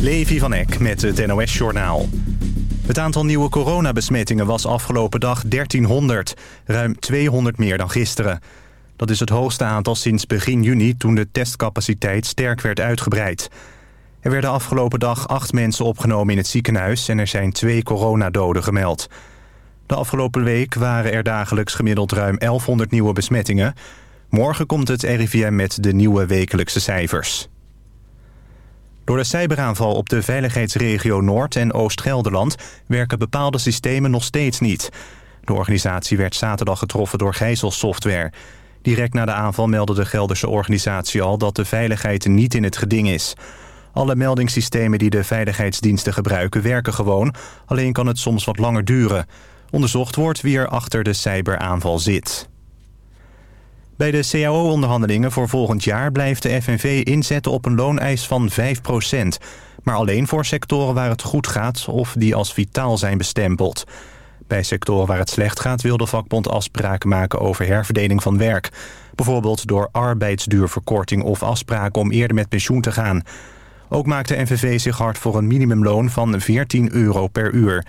Levi van Eck met het NOS-journaal. Het aantal nieuwe coronabesmettingen was afgelopen dag 1300. Ruim 200 meer dan gisteren. Dat is het hoogste aantal sinds begin juni toen de testcapaciteit sterk werd uitgebreid. Er werden afgelopen dag acht mensen opgenomen in het ziekenhuis... en er zijn twee coronadoden gemeld. De afgelopen week waren er dagelijks gemiddeld ruim 1100 nieuwe besmettingen. Morgen komt het RIVM met de nieuwe wekelijkse cijfers. Door de cyberaanval op de veiligheidsregio Noord- en Oost-Gelderland... werken bepaalde systemen nog steeds niet. De organisatie werd zaterdag getroffen door gijzelsoftware. Direct na de aanval meldde de Gelderse organisatie al... dat de veiligheid niet in het geding is. Alle meldingssystemen die de veiligheidsdiensten gebruiken werken gewoon... alleen kan het soms wat langer duren. Onderzocht wordt wie er achter de cyberaanval zit. Bij de CAO-onderhandelingen voor volgend jaar blijft de FNV inzetten op een looneis van 5% maar alleen voor sectoren waar het goed gaat of die als vitaal zijn bestempeld. Bij sectoren waar het slecht gaat wil de vakbond afspraken maken over herverdeling van werk. Bijvoorbeeld door arbeidsduurverkorting of afspraken om eerder met pensioen te gaan. Ook maakt de NVV zich hard voor een minimumloon van 14 euro per uur.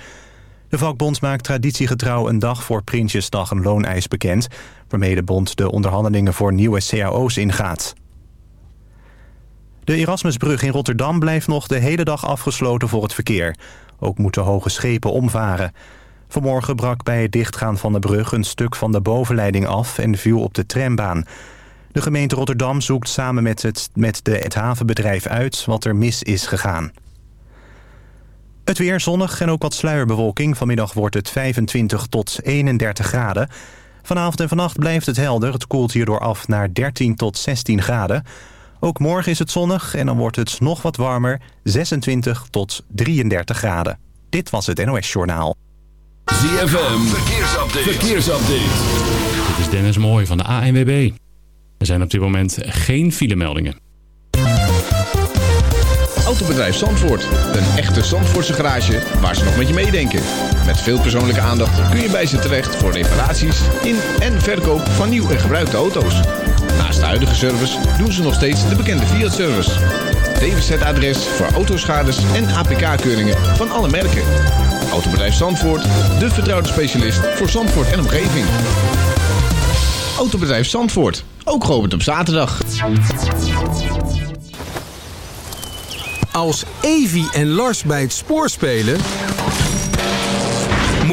De vakbond maakt traditiegetrouw een dag voor Prinsjesdag een looneis bekend... waarmee de bond de onderhandelingen voor nieuwe cao's ingaat. De Erasmusbrug in Rotterdam blijft nog de hele dag afgesloten voor het verkeer. Ook moeten hoge schepen omvaren. Vanmorgen brak bij het dichtgaan van de brug een stuk van de bovenleiding af... en viel op de trambaan. De gemeente Rotterdam zoekt samen met het, met de, het havenbedrijf uit wat er mis is gegaan. Het weer zonnig en ook wat sluierbewolking. Vanmiddag wordt het 25 tot 31 graden. Vanavond en vannacht blijft het helder. Het koelt hierdoor af naar 13 tot 16 graden. Ook morgen is het zonnig en dan wordt het nog wat warmer. 26 tot 33 graden. Dit was het NOS Journaal. ZFM, verkeersupdate. verkeersupdate. Dit is Dennis Mooij van de ANWB. Er zijn op dit moment geen filemeldingen. Autobedrijf Zandvoort. Een echte Zandvoortse garage waar ze nog met je meedenken. Met veel persoonlijke aandacht kun je bij ze terecht voor reparaties in en verkoop van nieuw en gebruikte auto's. Naast de huidige service doen ze nog steeds de bekende Fiat-service. DWZ-adres voor autoschades en APK-keuringen van alle merken. Autobedrijf Zandvoort, de vertrouwde specialist voor Zandvoort en omgeving. Autobedrijf Zandvoort, ook geopend op zaterdag. Als Evi en Lars bij het spoor spelen...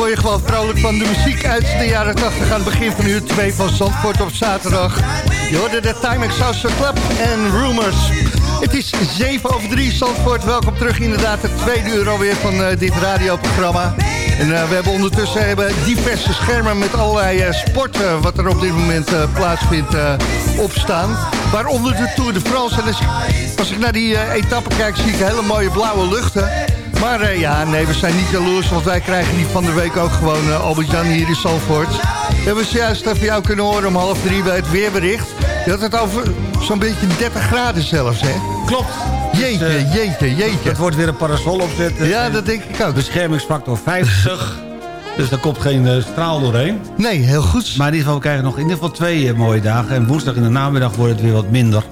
word je gewoon vrolijk van de muziek uit de jaren 80 aan het begin van uur 2 van Zandvoort op zaterdag. Je hoorde de Time Exhauster Club en Rumors. Het is 7 over 3 Zandvoort. Welkom terug inderdaad het tweede uur alweer van uh, dit radioprogramma. En uh, we hebben ondertussen hebben diverse schermen met allerlei uh, sporten... wat er op dit moment plaatsvindt opstaan. Waaronder de Tour de France. En als, als ik naar die etappe kijk zie ik hele mooie blauwe luchten... Maar uh, ja, nee, we zijn niet jaloers, want wij krijgen die van de week ook gewoon uh, Albert-Jan hier in Salford. We hebben juist van jou kunnen horen om half drie bij het weerbericht. Je had het over zo'n beetje 30 graden zelfs, hè? Klopt. Jeetje, dus, uh, jeetje, jeetje. Het wordt weer een parasol opzetten. Ja, dat denk ik ook. Beschermingsfactor 50. dus daar komt geen straal doorheen. Nee, heel goed. Maar in ieder geval, we krijgen nog in ieder geval twee mooie dagen. En woensdag in de namiddag wordt het weer wat minder.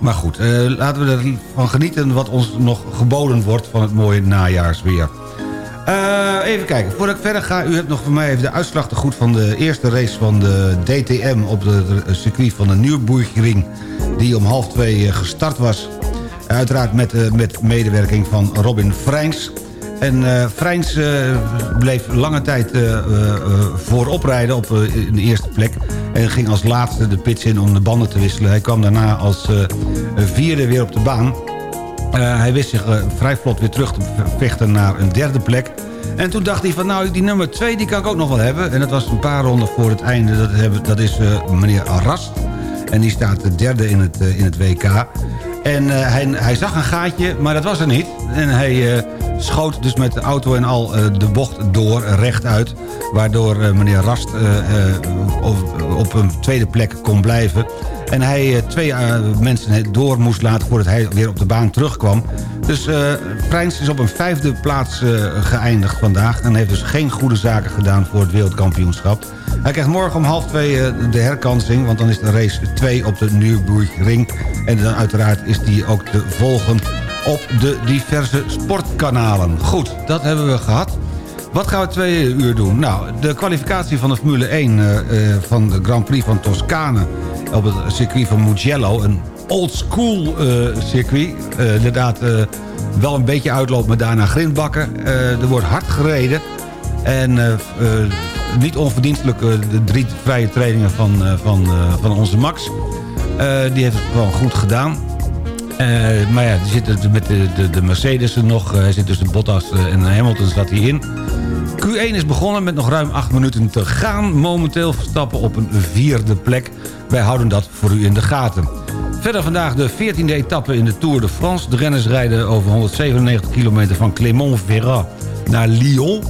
Maar goed, uh, laten we ervan genieten wat ons nog geboden wordt van het mooie najaarsweer. Uh, even kijken, voordat ik verder ga, u hebt nog voor mij even de uitslag te goed van de eerste race van de DTM op het circuit van de Nürburgring, die om half twee eh, gestart was. Uiteraard met, met medewerking van Robin Freins. En uh, bleef lange tijd uh, voorop rijden op in de eerste plek. En ging als laatste de pits in om de banden te wisselen. Hij kwam daarna als vierde weer op de baan. hij wist zich vrij vlot weer terug te vechten naar een derde plek. En toen dacht hij van nou, die nummer twee die kan ik ook nog wel hebben. En dat was een paar ronden voor het einde. Dat, hebben, dat is meneer Rast. En die staat derde in het, in het WK. En hij, hij zag een gaatje, maar dat was er niet. En hij schoot dus met de auto en al eh, de bocht door, rechtuit. Waardoor eh, meneer Rast eh, op een tweede plek kon blijven. En hij twee mensen door moest laten voordat hij weer op de baan terugkwam. Dus uh, is op een vijfde plaats geëindigd vandaag. En heeft dus geen goede zaken gedaan voor het wereldkampioenschap. Hij krijgt morgen om half twee de herkansing. Want dan is de race 2 op de Nürburgring. En dan uiteraard is die ook te volgen op de diverse sportkanalen. Goed, dat hebben we gehad. Wat gaan we twee uur doen? Nou, de kwalificatie van de Formule 1 uh, eh, eh, van de Grand Prix van Toscane... op het circuit van Mugello, een old school uh, circuit. inderdaad, wel een beetje uitloop met daarna grindbakken. er wordt hard gereden. En niet onverdienstelijk de drie vrije trainingen van, van, van onze Max. die heeft het gewoon goed gedaan. Uh, maar ja, die zitten met de, de, de Mercedes er nog. Hij zit tussen Bottas uh, en Hamilton staat hij in. Q1 is begonnen met nog ruim 8 minuten te gaan. Momenteel Verstappen op een vierde plek. Wij houden dat voor u in de gaten. Verder vandaag de 14e etappe in de Tour de France. De renners rijden over 197 kilometer van Clermont-Ferrand naar Lyon.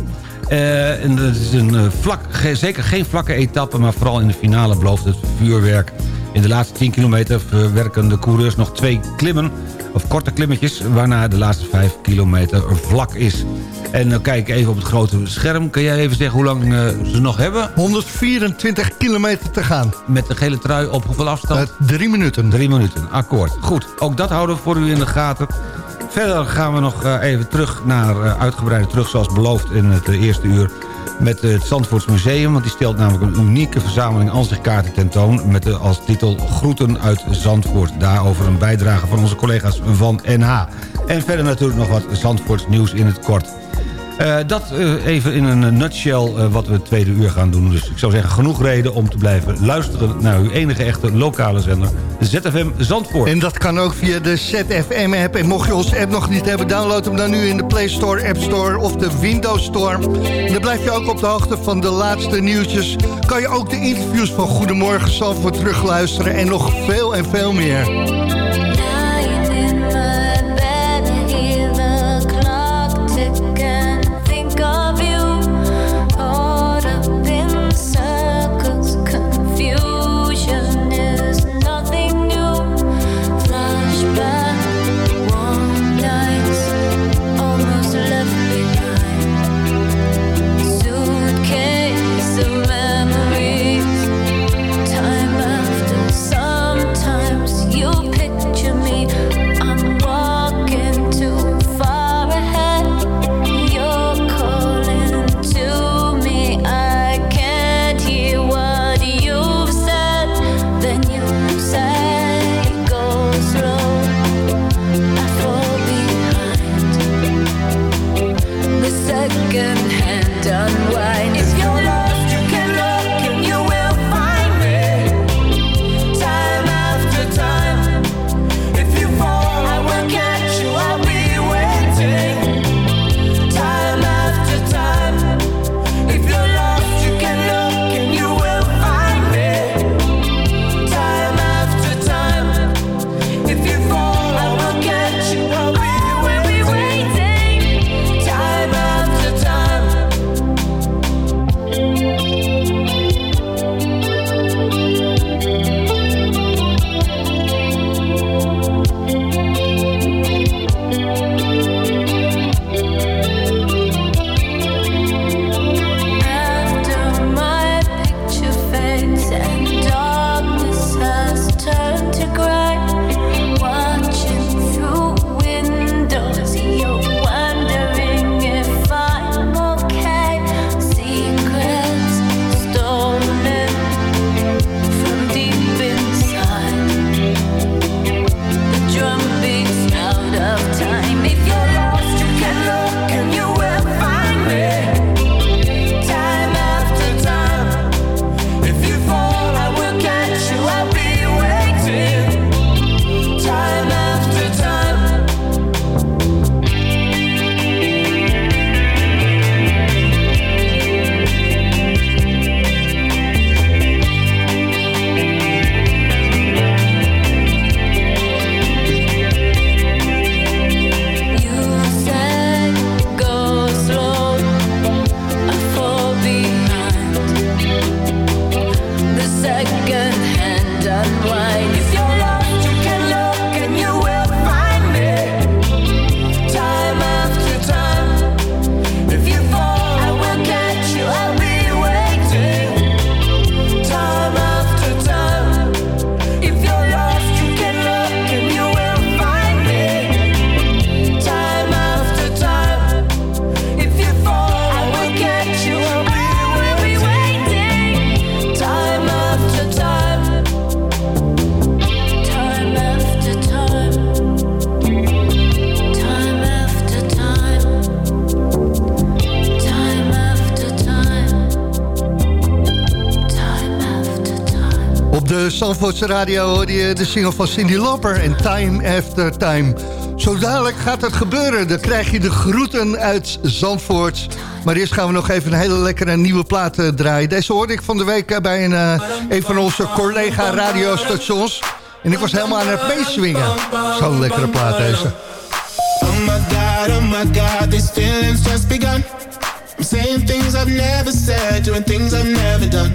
En dat is een vlak, zeker geen vlakke etappe, maar vooral in de finale belooft het vuurwerk. In de laatste 10 kilometer verwerken de coureurs nog twee klimmen, of korte klimmetjes, waarna de laatste 5 kilometer vlak is. En dan kijk even op het grote scherm. Kan jij even zeggen hoe lang uh, ze nog hebben? 124 kilometer te gaan. Met de gele trui op hoeveel afstand? Uh, drie minuten. Drie minuten, akkoord. Goed, ook dat houden we voor u in de gaten. Verder gaan we nog even terug naar, uh, uitgebreide terug zoals beloofd in het eerste uur met het Zandvoorts Museum. Want die stelt namelijk een unieke verzameling ansichtkaarten tentoon... met de, als titel Groeten uit Zandvoort. Daarover een bijdrage van onze collega's van NH. En verder natuurlijk nog wat Zandvoorts nieuws in het kort. Uh, dat uh, even in een nutshell uh, wat we het tweede uur gaan doen. Dus ik zou zeggen, genoeg reden om te blijven luisteren... naar uw enige echte lokale zender, ZFM Zandvoort. En dat kan ook via de ZFM-app. En mocht je onze app nog niet hebben, download hem dan nu in de Play Store, App Store of de Windows Store. En dan blijf je ook op de hoogte van de laatste nieuwtjes. Kan je ook de interviews van Goedemorgen Zandvoort terugluisteren... en nog veel en veel meer. Radio hoorde je de single van Cindy Lauper en Time After Time. Zo dadelijk gaat het gebeuren. Dan krijg je de groeten uit Zandvoort. Maar eerst gaan we nog even een hele lekkere nieuwe plaat uh, draaien. Deze hoorde ik van de week uh, bij een, uh, een van onze collega radiostations. En ik was helemaal aan het meeswingen. Zo'n lekkere plaat deze. Oh my god, oh my god, these feelings just begun. Saying things I've never said, doing things I've never done.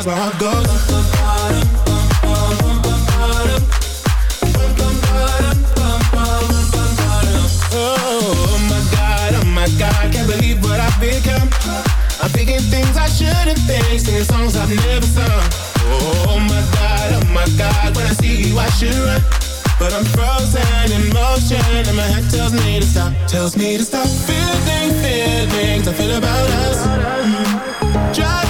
Cause my heart goes Oh my god, oh my god, can't believe what I've become. I'm thinking things I shouldn't think, singing songs I've never sung. Oh my god, oh my god, when I see you I should run. But I'm frozen in motion and my head tells me to stop, tells me to stop feeling feelings I feel about us. Mm-hmm. Try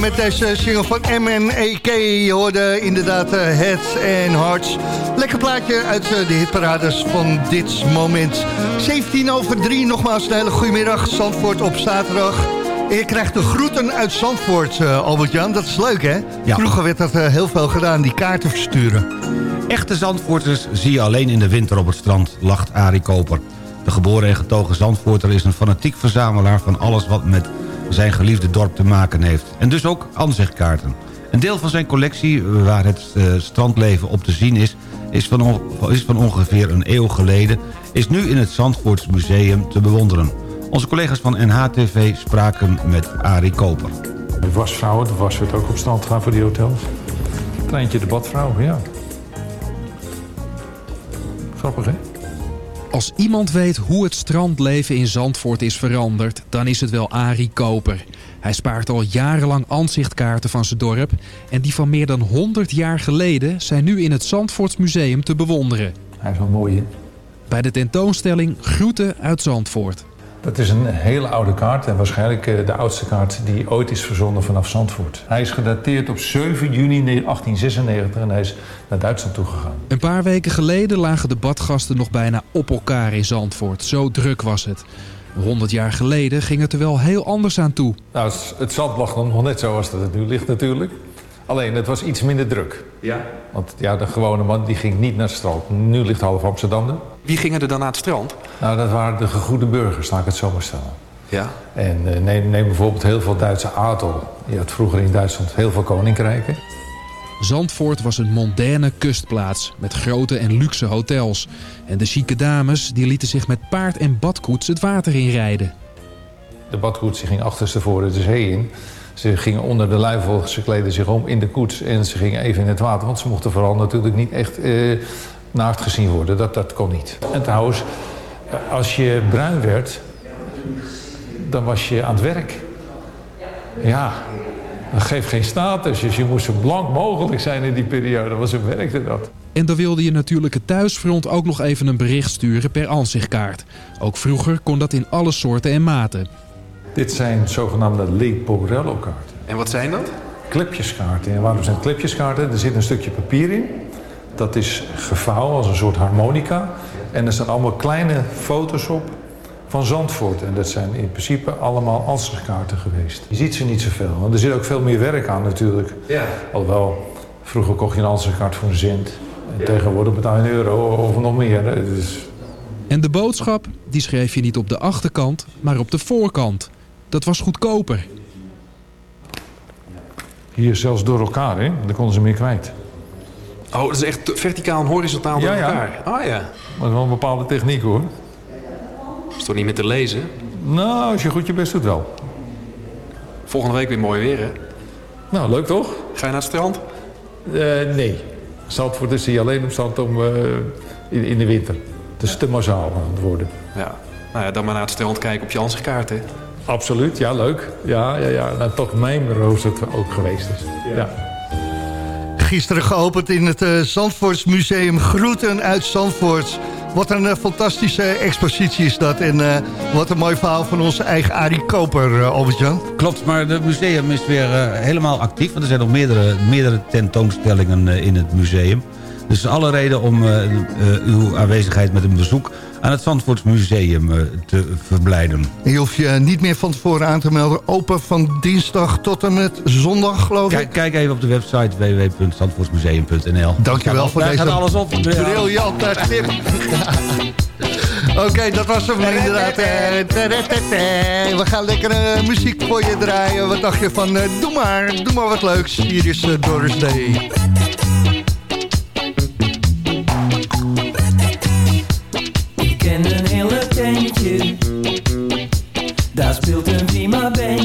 Met deze single van MNEK. Je hoorde inderdaad uh, Heads and Hearts. Lekker plaatje uit uh, de hitparades van dit moment. 17 over 3, nogmaals een hele goede middag. Zandvoort op zaterdag. Je krijgt de groeten uit Zandvoort, uh, Albert-Jan. Dat is leuk, hè? Ja. Vroeger werd dat heel veel gedaan, die kaarten versturen. Echte Zandvoorters zie je alleen in de winter op het strand, lacht Arie Koper. De geboren en getogen Zandvoorter is een fanatiek verzamelaar... van alles wat met zijn geliefde dorp te maken heeft. En dus ook aanzichtkaarten. Een deel van zijn collectie, waar het uh, strandleven op te zien is... Is van, is van ongeveer een eeuw geleden... is nu in het Zandvoorts Museum te bewonderen. Onze collega's van NHTV spraken met Arie Koper. De wasvrouwen, de was werd ook op strand gaan voor die hotels. Treintje de badvrouw, ja. Grappig, hè? Als iemand weet hoe het strandleven in Zandvoort is veranderd... dan is het wel Arie Koper. Hij spaart al jarenlang aanzichtkaarten van zijn dorp... en die van meer dan 100 jaar geleden... zijn nu in het Zandvoorts Museum te bewonderen. Hij is wel mooi, hè? Bij de tentoonstelling Groeten uit Zandvoort. Dat is een hele oude kaart en waarschijnlijk de oudste kaart die ooit is verzonden vanaf Zandvoort. Hij is gedateerd op 7 juni 1896 en hij is naar Duitsland toegegaan. Een paar weken geleden lagen de badgasten nog bijna op elkaar in Zandvoort. Zo druk was het. 100 jaar geleden ging het er wel heel anders aan toe. Nou, het, zand lag nog net zoals dat het nu ligt natuurlijk. Alleen, het was iets minder druk. Ja. Want ja, de gewone man die ging niet naar het strand. Nu ligt half Amsterdam er. Wie gingen er dan naar het strand? Nou, dat waren de gegoede burgers, laat ik het zo maar stellen. Ja. En uh, neem, neem, bijvoorbeeld heel veel Duitse adel. Je had vroeger in Duitsland heel veel koninkrijken. Zandvoort was een mondaine kustplaats met grote en luxe hotels. En de chique dames die lieten zich met paard en badkoets het water inrijden. De badkoets ging achterstevoren de zee in. Ze gingen onder de luifel, ze kleden zich om in de koets en ze gingen even in het water. Want ze mochten vooral natuurlijk niet echt uh, naakt gezien worden. Dat, dat kon niet. En trouwens, als je bruin werd, dan was je aan het werk. Ja, dat geeft geen status. Dus je moest zo blank mogelijk zijn in die periode. Want zo werkte dat. En dan wilde je natuurlijk thuisfront ook nog even een bericht sturen per ansichtkaart. Ook vroeger kon dat in alle soorten en maten. Dit zijn zogenaamde Leporello-kaarten. En wat zijn dat? Klepjeskaarten. En waarom zijn het klepjeskaarten? Er zit een stukje papier in. Dat is gevouwen als een soort harmonica. En er staan allemaal kleine foto's op van Zandvoort. En dat zijn in principe allemaal ansichtkaarten geweest. Je ziet ze niet zoveel. Want er zit ook veel meer werk aan natuurlijk. Ja. Alhoewel, vroeger kocht je een ansichtkaart voor een cent. En tegenwoordig betaal je een euro of nog meer. Dus En de boodschap, die schreef je niet op de achterkant, maar op de voorkant. Dat was goedkoper. hier zelfs door elkaar, hè? Dan konden ze meer kwijt. Oh, dat is echt verticaal en horizontaal door Ja, ja. elkaar. Oh ja. Maar dat is wel een bepaalde techniek hoor. Is toch niet meer te lezen? Nou, als je goed je best doet wel. Volgende week weer mooi weer, hè? Nou, leuk toch? Ga je naar het strand? Eh, nee. Zandvoort is hier alleen op stand om eh, in, in de winter. Het is te massaal aan het worden. Ja. Nou ja, dan maar naar het strand kijken op je ansichtkaart, hè? Absoluut, ja, leuk. Ja, ja, ja. Nou, toch mijn roos het ook geweest is. Ja. Gisteren geopend in het uh, Zandvoortsmuseum. Groeten uit Zandvoort. Wat een uh, fantastische expositie is dat. En uh, wat een mooi verhaal van onze eigen Arie Koper, Albert-Jan. Klopt, maar het museum is weer helemaal actief. Want er zijn nog meerdere, meerdere tentoonstellingen in het museum. Dus alle reden om uw aanwezigheid met een bezoek aan het Zandvoortsmuseum te verblijden. En je hoeft je niet meer van tevoren aan te melden. Open van dinsdag tot en met zondag, geloof ik. Kijk, kijk even op de website www.zandvoortsmuseum.nl. Dankjewel voor Daar deze gaat alles op. briljante tip. Oké, okay, dat was hem inderdaad. We gaan lekkere muziek voor je draaien. Wat dacht je van, doe maar, doe maar wat leuks. Hier is Doris Day. Daar speelt een prima bandje.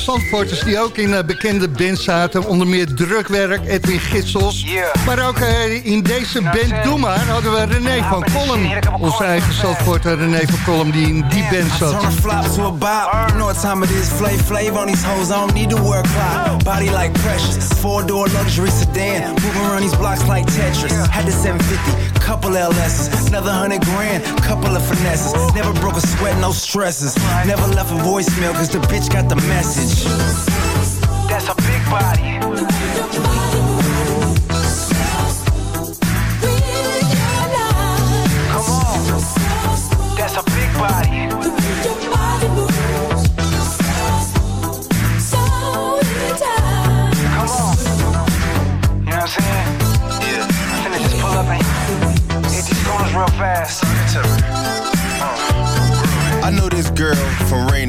Zandvoorters die ook in uh, bekende bands zaten. Onder meer Drukwerk, Edwin Gitsels. Maar ook uh, in deze band Doe Maar hadden we René van Kolm. Onze eigen Zandvoorter René van Kolm die in die band zat. Body like precious, four door luxury sedan. Moving around these blocks like Tetris. Had the 750, couple LS's, another hundred grand, couple of finesses. Never broke a sweat, no stresses. Never left a voicemail cause the bitch got the message. That's a big body.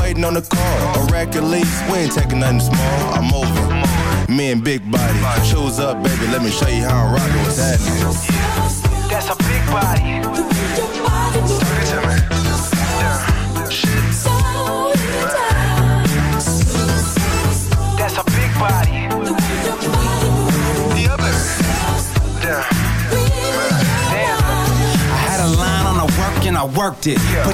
waiting on the call. A record lease, we ain't taking nothing small. I'm over. Me and big body, shoes up, baby. Let me show you how I rock it. What's happening? That's a big body. Talk to me. I worked it. Yeah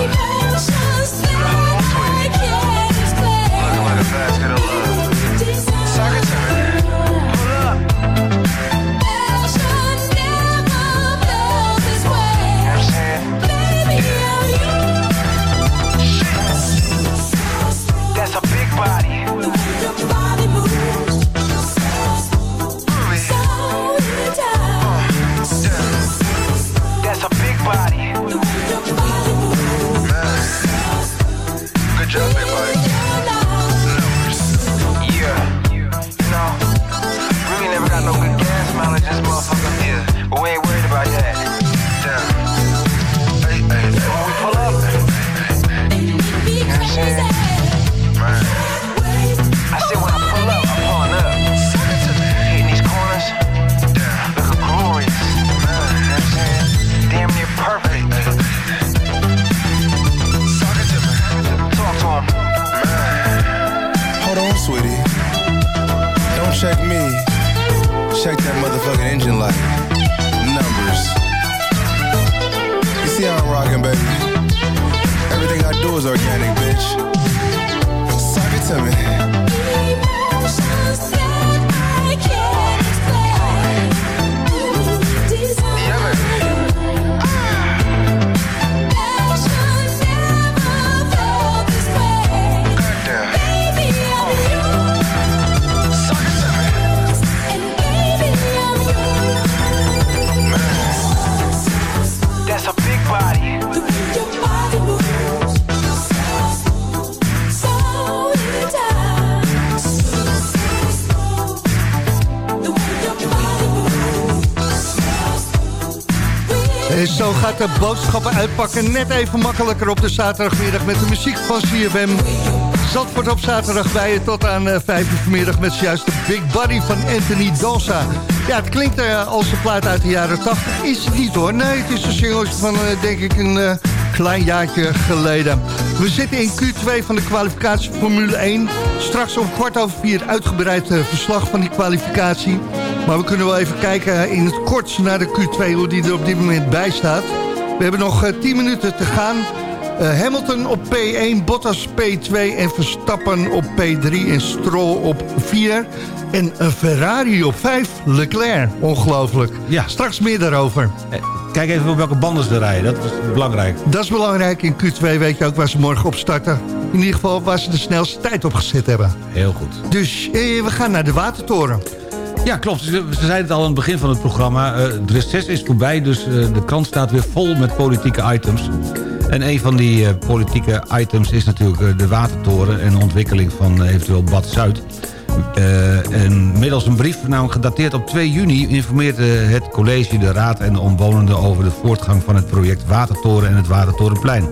Uitpakken net even makkelijker op de zaterdagmiddag met de muziek van CFM. Zandvoort op zaterdag bij je tot aan uh, 5 uur vanmiddag met zojuist de Big Buddy van Anthony Danza. Ja, het klinkt uh, als een plaat uit de jaren 80. Is het niet hoor. Nee, het is een single van uh, denk ik een klein jaartje geleden. We zitten in Q2 van de kwalificatie Formule 1. Straks om kwart over vier uitgebreid verslag van die kwalificatie. Maar we kunnen wel even kijken in het kort naar de Q2, hoe die er op dit moment bij staat. We hebben nog uh, 10 minuten te gaan. Uh, Hamilton op P1, Bottas P2 en Verstappen op P3 en Stroll op 4. En een Ferrari op 5, Leclerc. Ongelooflijk. Ja. Straks meer daarover. kijk even op welke banden ze rijden. Dat is belangrijk. Dat is belangrijk. In Q2 weet je ook waar ze morgen op starten. In ieder geval waar ze de snelste tijd op gezet hebben. Heel goed. Dus eh, we gaan naar de Watertoren. Ja, klopt. Ze, ze zeiden het al aan het begin van het programma. Eh, het reces is voorbij, dus eh, de krant staat weer vol met politieke items. En een van die eh, politieke items is natuurlijk eh, de Watertoren... en de ontwikkeling van eh, eventueel Bad Zuid. Eh, en middels een brief, namelijk gedateerd op 2 juni... informeert eh, het college, de raad en de omwonenden... over de voortgang van het project Watertoren en het Watertorenplein.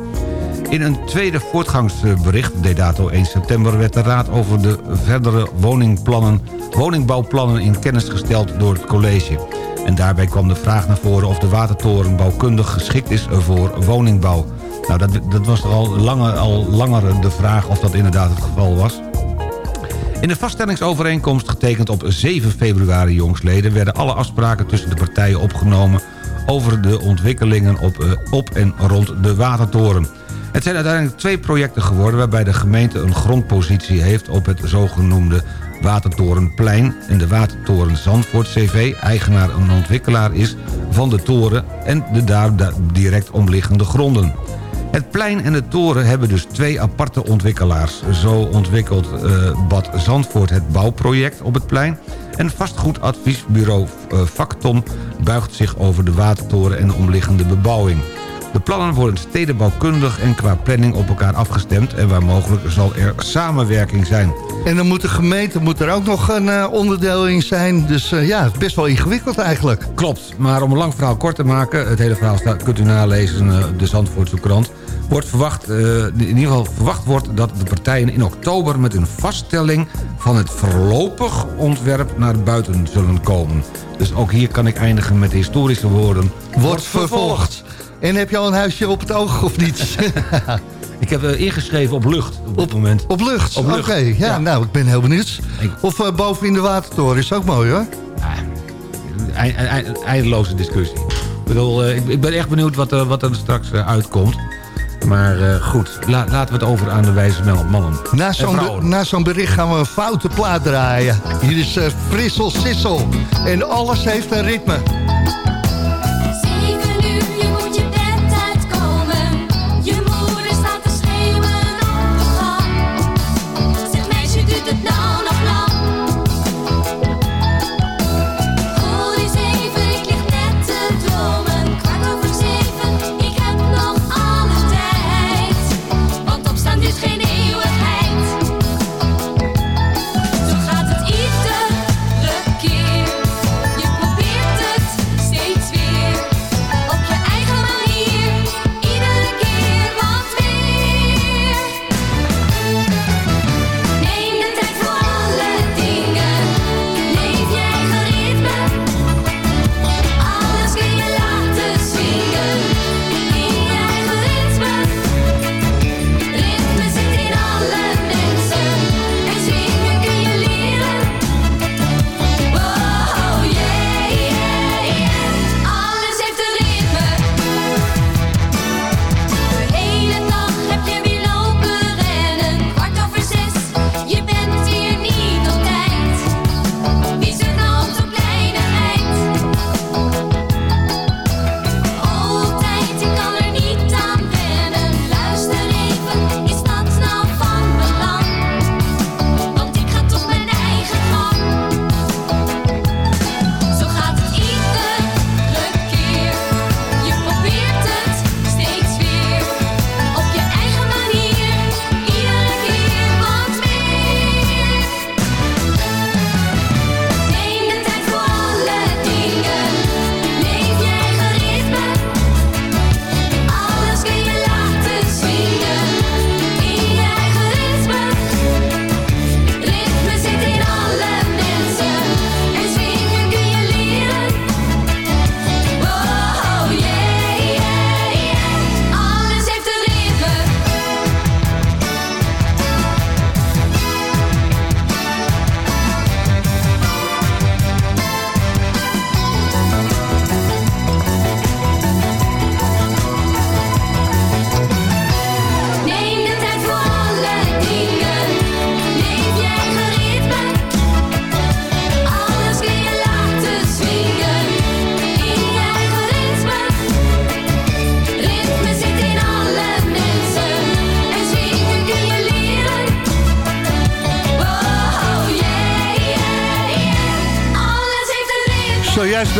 In een tweede voortgangsbericht, dato 1 september... werd de raad over de verdere woningplannen, woningbouwplannen in kennis gesteld door het college. En daarbij kwam de vraag naar voren of de watertoren bouwkundig geschikt is voor woningbouw. Nou, dat, dat was al langer, al langer de vraag of dat inderdaad het geval was. In de vaststellingsovereenkomst getekend op 7 februari jongsleden... werden alle afspraken tussen de partijen opgenomen... over de ontwikkelingen op, eh, op en rond de Watertoren. Het zijn uiteindelijk twee projecten geworden... waarbij de gemeente een grondpositie heeft op het zogenoemde Watertorenplein... en de Watertoren Zandvoort CV eigenaar en ontwikkelaar is van de toren... en de daar da- direct omliggende gronden. Het plein en de toren hebben dus twee aparte ontwikkelaars. Zo ontwikkelt eh, Bad Zandvoort het bouwproject op het plein... en vastgoedadviesbureau eh, Factom buigt zich over de watertoren en de omliggende bebouwing. De plannen worden stedenbouwkundig en qua planning op elkaar afgestemd... en waar mogelijk zal er samenwerking zijn. En dan moet de gemeente moet er ook nog een eh, onderdeel in zijn. Dus eh, ja, best wel ingewikkeld eigenlijk. Klopt, maar om een lang verhaal kort te maken... het hele verhaal staat, kunt u nalezen in eh, de Zandvoortse krant... Wordt verwacht, in ieder geval verwacht wordt dat de partijen in oktober... met een vaststelling van het voorlopig ontwerp naar buiten zullen komen. Dus ook hier kan ik eindigen met historische woorden... Wordt vervolgd. En heb je al een huisje op het oog of niet? Ik heb eh, ingeschreven op lucht op dit moment. Op lucht? Op Oké, ja, nou, ik ben heel benieuwd. Of eh, boven in de watertoren is ook mooi hoor. Ei- ei- eindeloze discussie. Ik bedoel, eh, ik, ik ben echt benieuwd wat, er- wat er straks uitkomt. Maar goed, la- laten we het over aan de wijze mannen. Na zo'n vrouwen. na zo'n bericht gaan we een foute plaat draaien. Hier is Frissel Sissel. En alles heeft een ritme.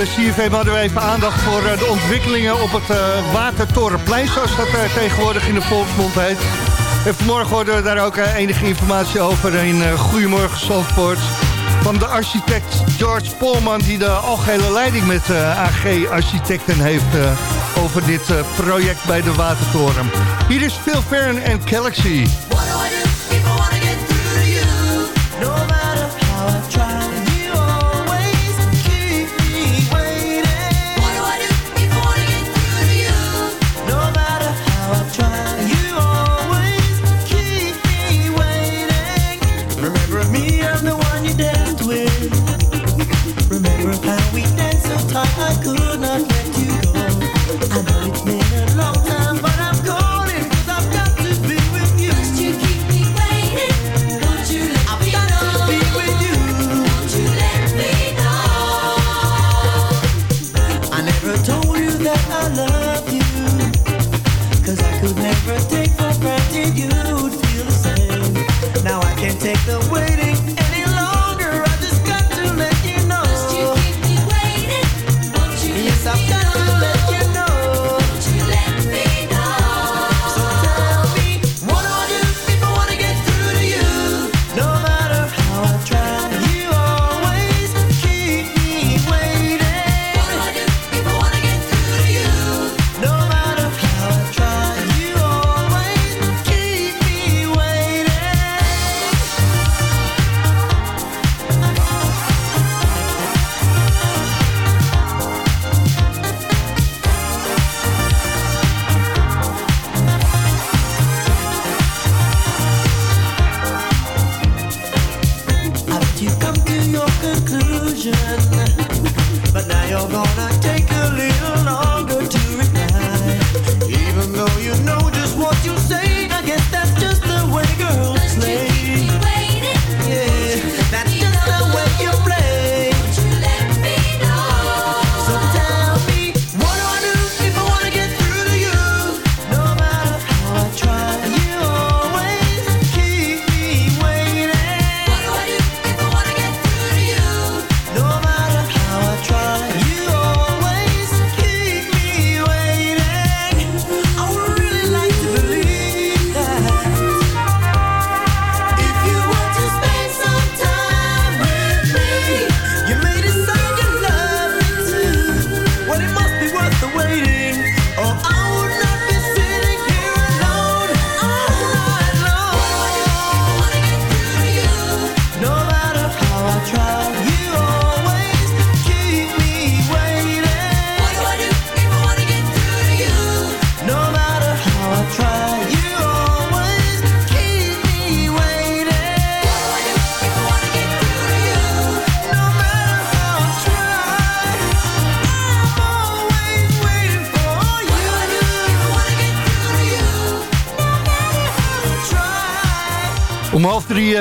CFM hadden we even aandacht voor eh, de ontwikkelingen op het eh, Watertorenplein, zoals dat eh, tegenwoordig in de volksmond heet. En vanmorgen hoorden we daar ook enige informatie over in Goedemorgen Zandvoort. Van de architect George Polman, die de algehele leiding met AG Architecten heeft over dit project bij de Watertoren. Hier is Phil Fern en Galaxy.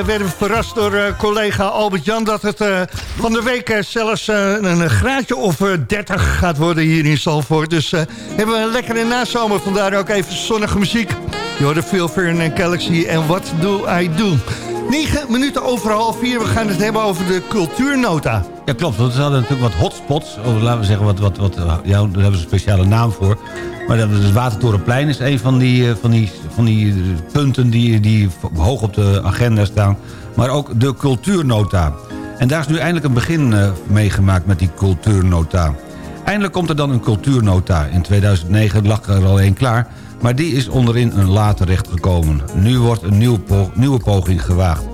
Werden we verrast door eh, collega Albert-Jan... dat het eh, van de week eh, zelfs eh, een, graadje of eh, 30 gaat worden hier in Zalvoort. Dus eh, hebben we een lekkere nazomer. Vandaar ook even zonnige muziek. Je hoorde Phil en Galaxy en What Do I Do? 9 minuten over half vier. We gaan het hebben over de cultuurnota. Ja, klopt. Want ze hadden natuurlijk wat hotspots. Of laten we zeggen, wat, wat, wat, ja, daar hebben ze een speciale naam voor. Maar dat- het Watertorenplein is een van die, eh, van die, van die punten die, die hoog op de agenda staan. Maar ook de cultuurnota. En daar is nu eindelijk een begin eh, meegemaakt met die cultuurnota. Eindelijk komt er dan een cultuurnota. In 2009 lag er al een klaar, maar die is onderin een la terechtgekomen. Nu wordt een nieuwe, nieuwe poging gewaagd.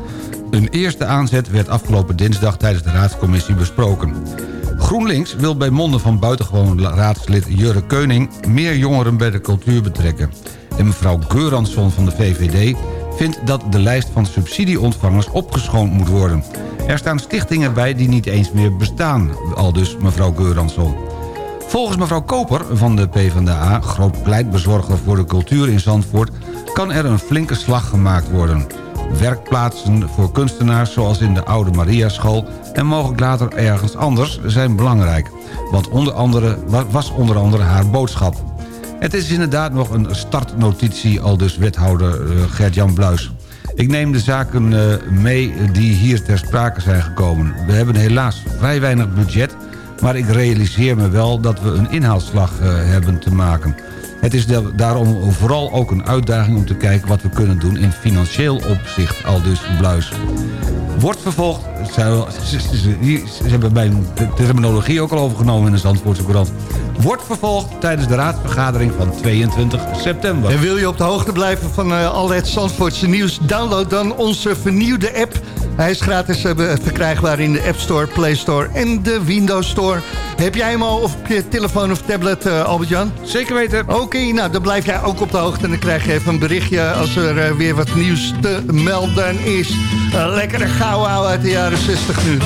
Een eerste aanzet werd afgelopen dinsdag tijdens de raadscommissie besproken. GroenLinks wil bij monden van buitengewoon raadslid Jurre Keuning... meer jongeren bij de cultuur betrekken. En mevrouw Geuransson van de VVD vindt dat de lijst van subsidieontvangers opgeschoond moet worden. Er staan stichtingen bij die niet eens meer bestaan, al dus mevrouw Geuransson. Volgens mevrouw Koper van de PvdA, groot pleitbezorger voor de cultuur in Zandvoort... kan er een flinke slag gemaakt worden. Werkplaatsen voor kunstenaars zoals in de Oude Mariaschool... en mogelijk later ergens anders zijn belangrijk. Want onder andere, wa- was onder andere haar boodschap. Het is inderdaad nog een startnotitie, al dus wethouder eh, Gert-Jan Bluis. Ik neem de zaken eh, mee die hier ter sprake zijn gekomen. We hebben helaas vrij weinig budget... maar ik realiseer me wel dat we een inhaalslag eh, hebben te maken. Het is daarom vooral ook een uitdaging om te kijken wat we kunnen doen in financieel opzicht, al dus Bluis wordt vervolgd. Ze, ze, ze, ze hebben mijn terminologie ook al overgenomen in de Zandvoortse krant. Wordt vervolgd tijdens de raadsvergadering van 22 september. En wil je op de hoogte blijven van uh, al het Zandvoortse nieuws? Download dan onze vernieuwde app. Hij is gratis eh, verkrijgbaar in de App Store, Play Store en de Windows Store. Heb jij hem al op je telefoon of tablet, uh, Albert-Jan? Zeker weten. Oké, nou, dan blijf jij ook op de hoogte en dan krijg je even een berichtje... als er weer wat nieuws te melden is. lekkere gaaf Hou uit de jaren 60 nu.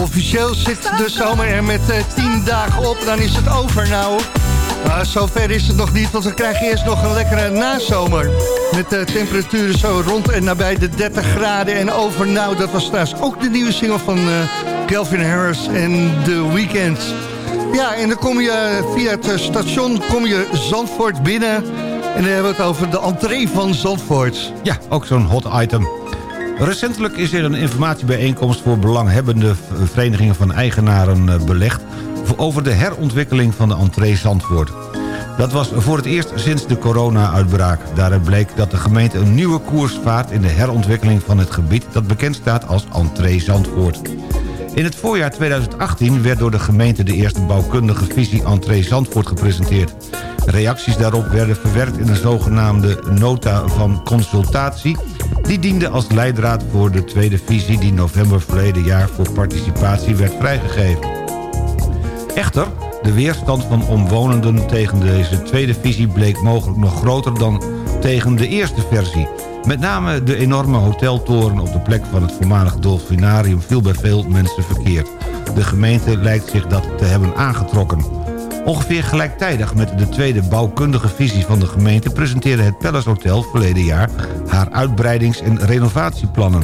Officieel zit de zomer er met eh, 10 dagen op, dan is het over nou. Maar zover is het nog niet, want we krijgen eerst nog een lekkere nazomer. Met de temperaturen zo rond en nabij de 30 graden en over. Nou, dat was trouwens ook de nieuwe single van uh, Harris en The Weeknd. Ja, en dan kom je via het eh, station kom je Zandvoort binnen. En dan hebben we het over de entree van Zandvoort. Ja, ook zo'n hot item. Recentelijk is er een informatiebijeenkomst voor belanghebbende verenigingen van eigenaren eh, belegd over de herontwikkeling van de entree Zandvoort. Dat was voor het eerst sinds de corona-uitbraak. Daaruit bleek dat de gemeente een nieuwe koers vaart in de herontwikkeling van het gebied dat bekend staat als entree Zandvoort. In het voorjaar 2018 werd door de gemeente de eerste bouwkundige visie entree Zandvoort gepresenteerd. Reacties daarop werden verwerkt in een zogenaamde nota van consultatie... die diende als leidraad voor de tweede visie die november verleden jaar voor participatie werd vrijgegeven. Echter, de weerstand van omwonenden tegen deze tweede visie bleek mogelijk nog groter dan tegen de eerste versie. Met name de enorme hoteltoren op de plek van het voormalig dolfinarium viel bij veel mensen verkeerd. De gemeente lijkt zich dat te hebben aangetrokken. Ongeveer gelijktijdig met de tweede bouwkundige visie van de gemeente... presenteerde het Palace Hotel verleden jaar haar uitbreidings- en renovatieplannen.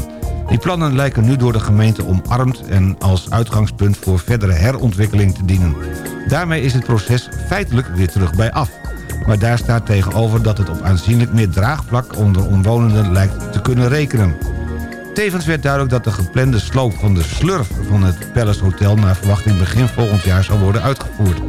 Die plannen lijken nu door de gemeente omarmd... en als uitgangspunt voor verdere herontwikkeling te dienen. Daarmee is het proces feitelijk weer terug bij af. Maar daar staat tegenover dat het op aanzienlijk meer draagvlak... onder omwonenden lijkt te kunnen rekenen. Tevens werd duidelijk dat de geplande sloop van de slurf van het Palace Hotel... naar verwachting begin volgend jaar zal worden uitgevoerd.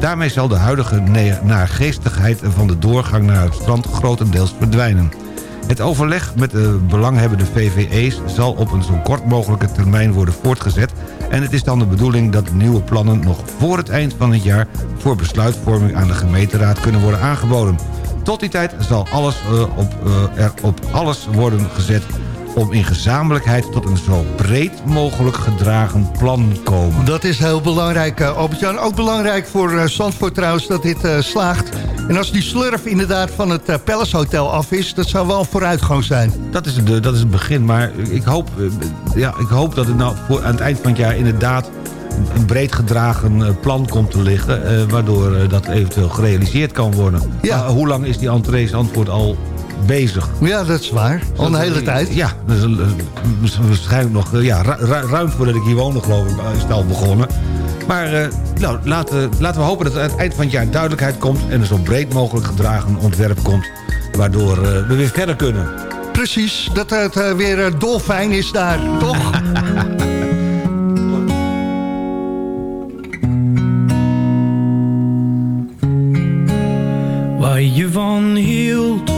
Daarmee zal de huidige naargeestigheid van de doorgang naar het strand grotendeels verdwijnen. Het overleg met de belanghebbende VVE's zal op een zo kort mogelijke termijn worden voortgezet... en het is dan de bedoeling dat nieuwe plannen nog voor het eind van het jaar... voor besluitvorming aan de gemeenteraad kunnen worden aangeboden. Tot die tijd zal alles, eh, op, eh, er op alles worden gezet om in gezamenlijkheid tot een zo breed mogelijk gedragen plan komen. Dat is heel belangrijk, uh, Albert-Jan. Ook belangrijk voor uh, Zandvoort trouwens dat dit uh, slaagt. En als die slurf inderdaad van het uh, Palace Hotel af is... dat zou wel een vooruitgang zijn. Dat is, de, dat is het begin, maar ik hoop, ja, ik hoop dat het nou voor, aan het eind van het jaar inderdaad... een breed gedragen plan komt te liggen... Uh, waardoor dat eventueel gerealiseerd kan worden. Ja. Maar hoe lang is die entrees antwoord al bezig? Ja, dat is waar. Al een hele tijd. Ja, dus, waarschijnlijk nog uh, ja, ru ruim voordat ik hier woonde, geloof ik, is het al begonnen. Maar uh, nou, laten, laten we hopen dat er aan het eind van het jaar duidelijkheid komt... en een zo breed mogelijk gedragen ontwerp komt... waardoor uh, we weer verder kunnen. Precies, dat het uh, weer dolfijn is daar, toch? Waar je van hield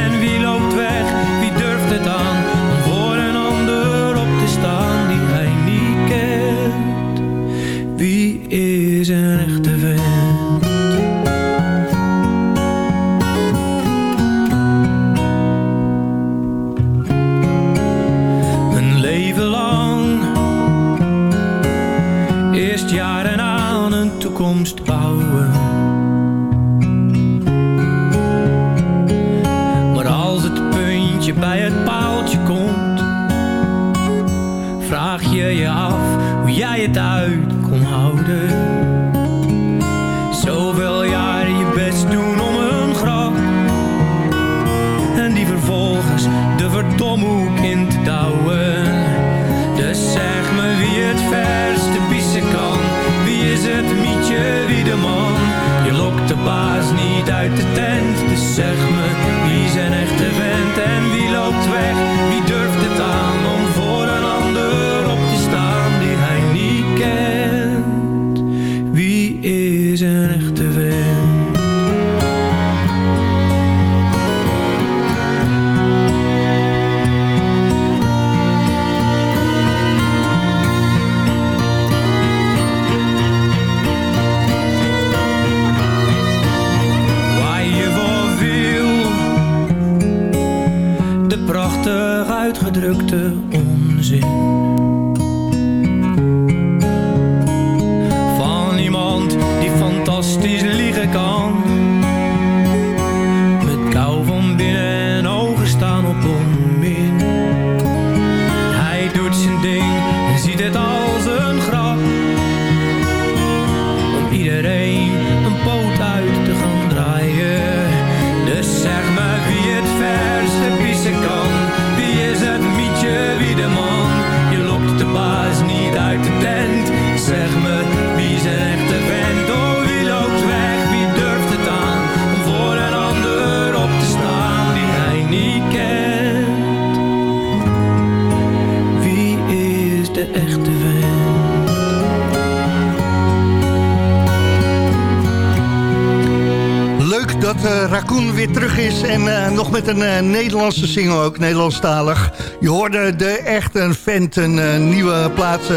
een eh, Nederlandse single ook, Nederlandstalig. Je hoorde de echt een vent, een eh, nieuwe plaats eh,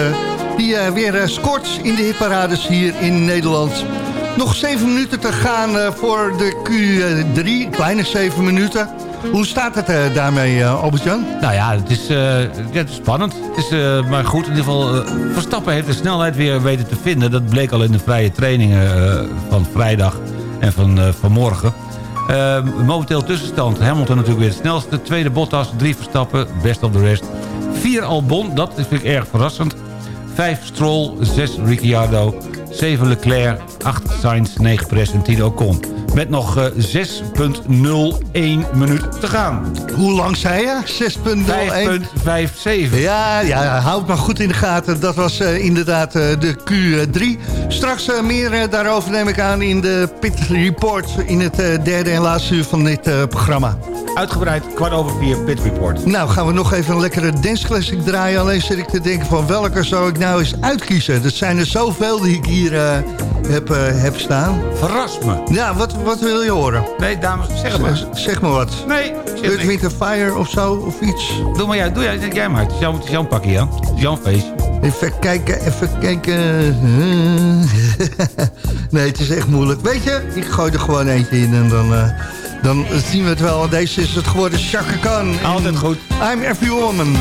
die weer scoort in de hitparades hier in Nederland. Nog zeven minuten te gaan voor de Q3, kleine zeven minuten. Hoe staat het daarmee, Albert-Jan? Nou ja, het is, spannend. Het is, maar goed, in ieder geval, eh, Verstappen heeft de snelheid weer weten te vinden. Dat bleek al in de vrije trainingen van vrijdag en van vanmorgen. Eh, momenteel tussenstand. Hamilton natuurlijk weer het snelste. Tweede Bottas, drie Verstappen, best of the rest. Vier Albon, dat vind ik erg verrassend. Vijf Stroll, zes Ricciardo, zeven Leclerc, acht Sainz, negen Perez en tien Ocon. Met nog eh, 6,01 minuut te gaan. Hoe lang zei je? 6.01? 5,57. Ja, ja, houd maar goed in de gaten. Dat was eh, inderdaad eh, de Q3. Straks eh, meer eh, daarover neem ik aan in de Pit Report... in het eh, derde en laatste uur van dit eh, programma. Uitgebreid, kwart over vier, Pit Report. Nou, gaan we nog even een lekkere dance classic draaien. Alleen zit ik te denken van welke zou ik nou eens uitkiezen. Dat zijn er zoveel die ik hier eh, heb, eh, heb staan. Verras me. Ja, wat, wat wil je horen? Nee, dames, zeg maar. Z- Zeg maar wat. Nee, Earth. Wind Fire of zo, of iets. Doe maar, ja, doe jij, jij maar. Het is jouw, jouw pakje, ja. Het is jouw feest. Even kijken, even kijken. nee, het is echt moeilijk. Weet je, ik gooi er gewoon eentje in en dan, eh, dan zien we het wel. Deze is het geworden Chaka Khan. Altijd goed. I'm every woman.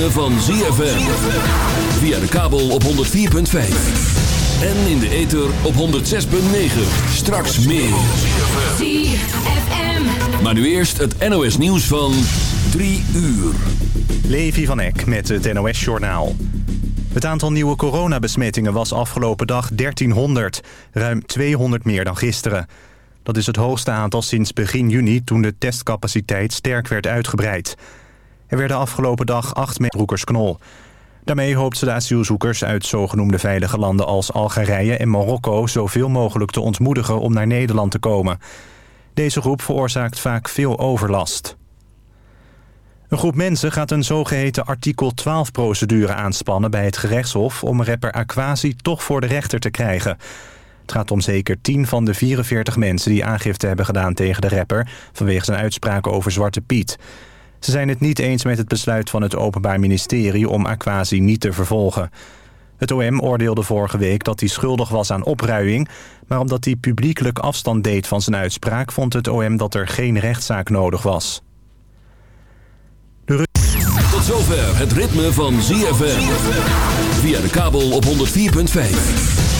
Ritme van ZFM. Via de kabel op 104.5. En in de ether op 106.9. Straks meer. ZFM. Maar nu eerst het NOS nieuws van 3 uur. Levi van Eck met het NOS-journaal. Het aantal nieuwe coronabesmettingen was afgelopen dag 1300. Ruim 200 meer dan gisteren. Dat is het hoogste aantal sinds begin juni toen de testcapaciteit sterk werd uitgebreid. Er werden afgelopen dag acht broekersknol. Daarmee hoopt ze de asielzoekers uit zogenoemde veilige landen als Algerije en Marokko zoveel mogelijk te ontmoedigen om naar Nederland te komen. Deze groep veroorzaakt vaak veel overlast. Een groep mensen gaat een zogeheten artikel 12-procedure aanspannen bij het gerechtshof... om rapper Aquasi toch voor de rechter te krijgen. Het gaat om zeker 10 van de 44 mensen die aangifte hebben gedaan tegen de rapper... vanwege zijn uitspraken over Zwarte Piet. Ze zijn het niet eens met het besluit van het Openbaar Ministerie om Aquasi niet te vervolgen. Het OM oordeelde vorige week dat hij schuldig was aan opruiing... maar omdat hij publiekelijk afstand deed van zijn uitspraak... vond het OM dat er geen rechtszaak nodig was. Tot zover het ritme van ZFM. Via de kabel op 104.5.